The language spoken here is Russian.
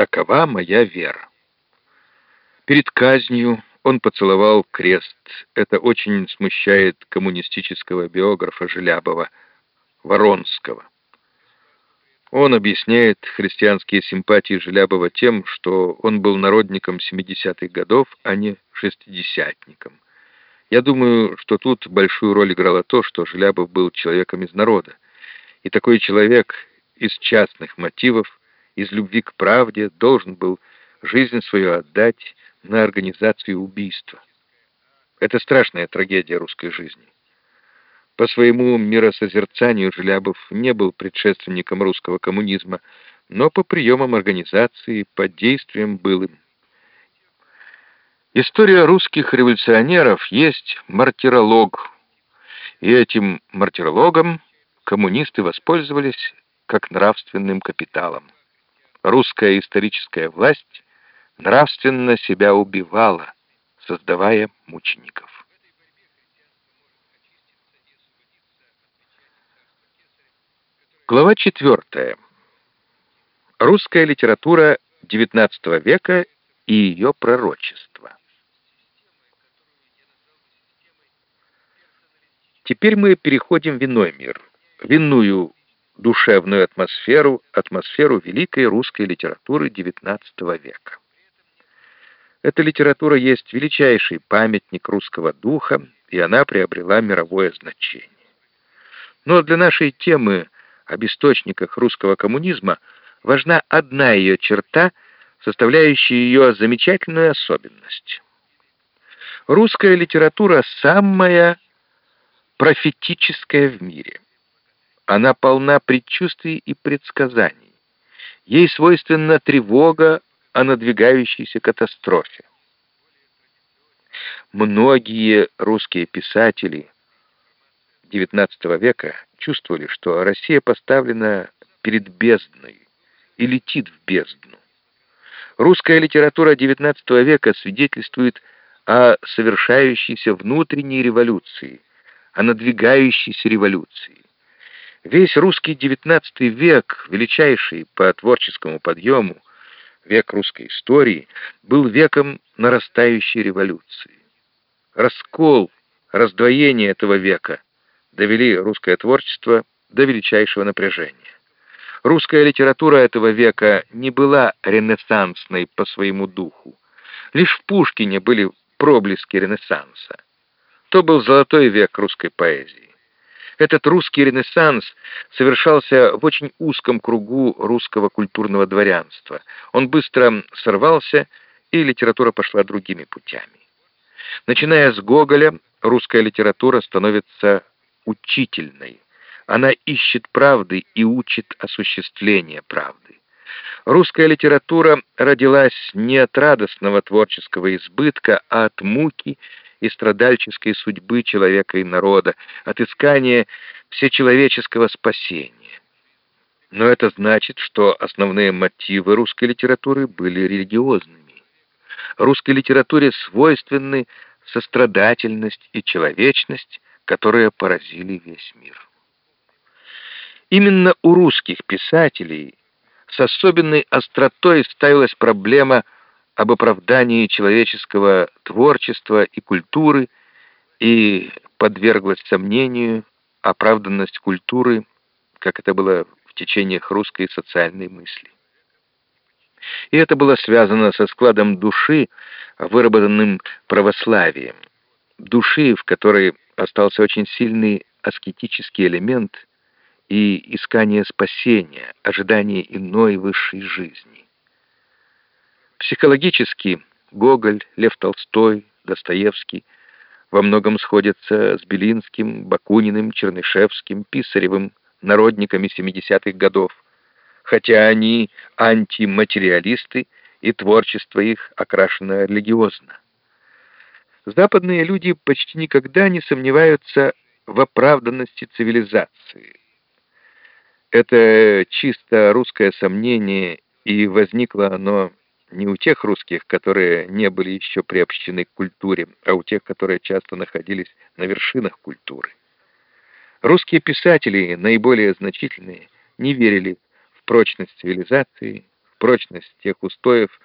Такова моя вера. Перед казнью он поцеловал крест. Это очень смущает коммунистического биографа Желябова, Воронского. Он объясняет христианские симпатии Желябова тем, что он был народником 70-х годов, а не шестидесятником. Я думаю, что тут большую роль играло то, что Желябов был человеком из народа. И такой человек из частных мотивов, из любви к правде, должен был жизнь свою отдать на организацию убийства. Это страшная трагедия русской жизни. По своему миросозерцанию Желябов не был предшественником русского коммунизма, но по приемам организации, по действиям был им. История русских революционеров есть мартиролог, и этим мартирологом коммунисты воспользовались как нравственным капиталом. Русская историческая власть нравственно себя убивала, создавая мучеников. Глава 4. Русская литература XIX века и ее пророчество. Теперь мы переходим в иной мир, в иную душевную атмосферу, атмосферу великой русской литературы XIX века. Эта литература есть величайший памятник русского духа, и она приобрела мировое значение. Но для нашей темы – об источниках русского коммунизма важна одна ее черта, составляющая ее замечательную особенность. Русская литература самая профетическая в мире. Она полна предчувствий и предсказаний. Ей свойственна тревога о надвигающейся катастрофе. Многие русские писатели XIX века чувствовали, что Россия поставлена перед бездной и летит в бездну. Русская литература XIX века свидетельствует о совершающейся внутренней революции, о надвигающейся революции. Весь русский XIX век, величайший по творческому подъему, век русской истории, был веком нарастающей революции. Раскол, раздвоение этого века довели русское творчество до величайшего напряжения. Русская литература этого века не была ренессансной по своему духу. Лишь в Пушкине были проблески ренессанса. То был золотой век русской поэзии. Этот русский ренессанс совершался в очень узком кругу русского культурного дворянства. Он быстро сорвался, и литература пошла другими путями. Начиная с Гоголя, русская литература становится учительной. Она ищет правды и учит осуществление правды. Русская литература родилась не от радостного творческого избытка, а от муки и страдальческой судьбы человека и народа, от искания всечеловеческого спасения. Но это значит, что основные мотивы русской литературы были религиозными. Русской литературе свойственны сострадательность и человечность, которые поразили весь мир. Именно у русских писателей с особенной остротой ставилась проблема об оправдании человеческого творчества и культуры и подверглась сомнению оправданность культуры, как это было в течениях русской социальной мысли. И это было связано со складом души, выработанным православием, души, в которой остался очень сильный аскетический элемент и искание спасения, ожидание иной высшей жизни. Психологически Гоголь, Лев Толстой, Достоевский во многом сходятся с Белинским, Бакуниным, Чернышевским, Писаревым, народниками 70-х годов, хотя они антиматериалисты и творчество их окрашено религиозно. Западные люди почти никогда не сомневаются в оправданности цивилизации. Это чисто русское сомнение, и возникло оно не у тех русских, которые не были еще приобщены к культуре, а у тех, которые часто находились на вершинах культуры. Русские писатели, наиболее значительные, не верили в прочность цивилизации, прочность тех устоев,